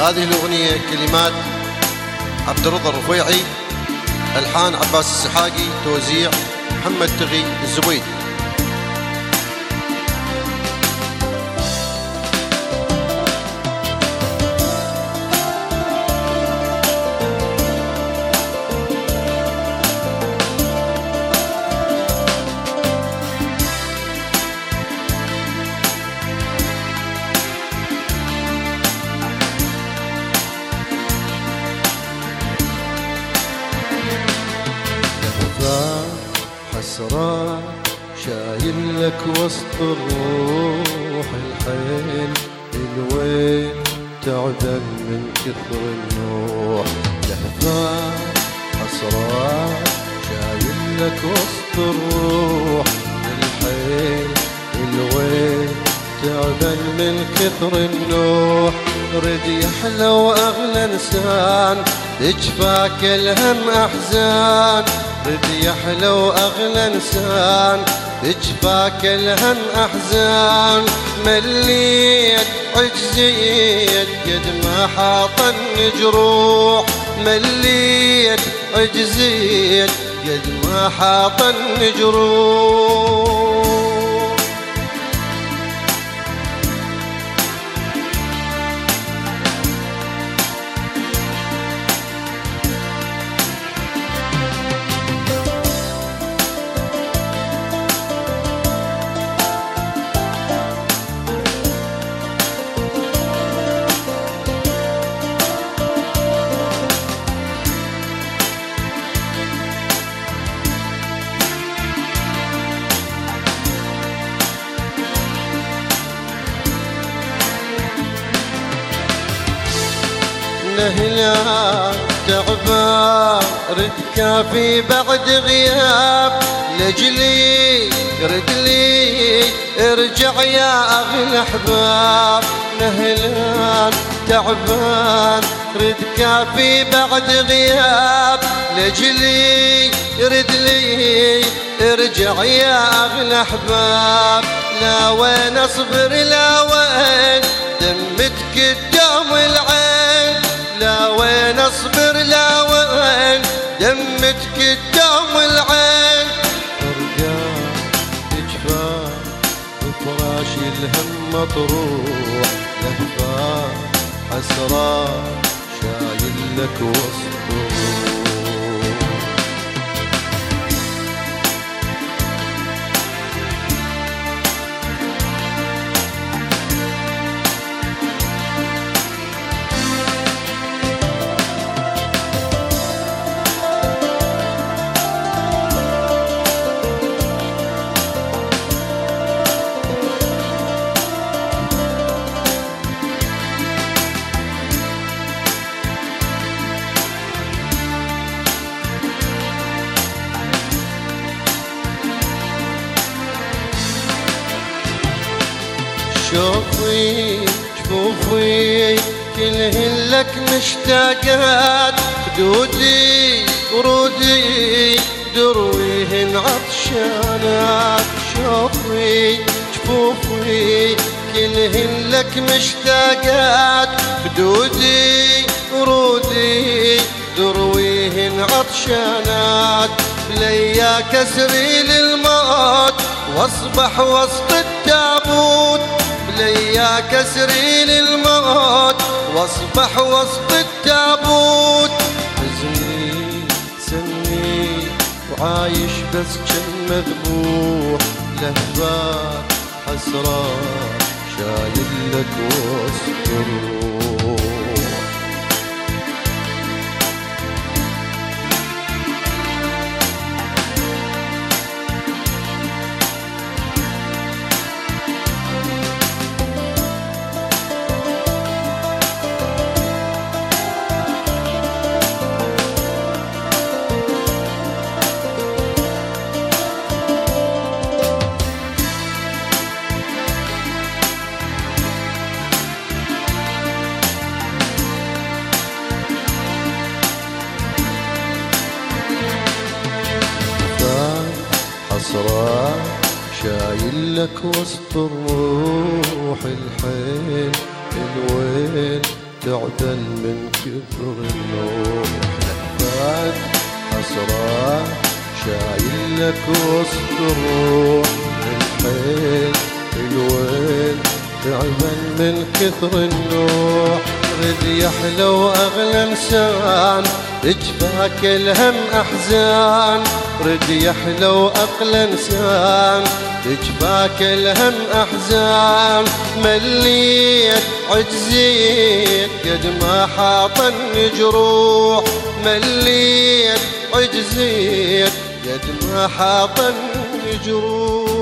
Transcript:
هذه الأغنية كلمات عبد الرضا الرفيعي ألحان عباس السحاقي توزيع محمد تغي الزبيد حسرة شايل لك وسط الروح الحيل الوين تعدل من كثر النوح. لهفة حسرة شايل لك وسط الروح الحيل الوين تعدل من كثر النوح. رد يحلى أغلى انسان تجفاك الهم أحزان. رد يحلى أغلى انسان تجفاك الهم أحزان. مليت عجزيت قد ما حاطن جروح. مليت عجزيت قد ما حاطن جروح. نهلا تعبان رد كافي بعد غياب. لجلي رد لي ارجع يا اغلى احباب نهلان تعبان رد كافي بعد غياب. لجلي رد لي ارجع يا اغلى احباب لا وين أصبر لا وين دمتك العين اصبر لا وين دمتك قدام العين. أرجع تجفى وفراش الهم مطروح. لهفا حسرة شايل لك وسط شوفي شوفي كلهن لك مشتاقات. خدودي ورودي درويهن عطشانات. شوفي شوفي كلهن لك مشتاقات. خدودي ورودي درويهن عطشانات. ليا كسري للموت واصبح وسط التابوت كسري للموت واصبح وسط التابوت. حزني سني وعايش بس كم مذبوح. لهفات حسرة شايل لك وسط الروح. لك وسط الروح الحيل الويل تعدل من كثر النوح لفات أسرار شايل لك وسط الروح الحيل الويل تعبان من كثر النوح. رد يحلو أغلى انسان اجفاك الهم أحزان رد يحلو أقل إنسان. اجفاك الهم أحزان مليت عجزيت قد ما حاطني جروح مليت عجزيت قد ما حاطني جروح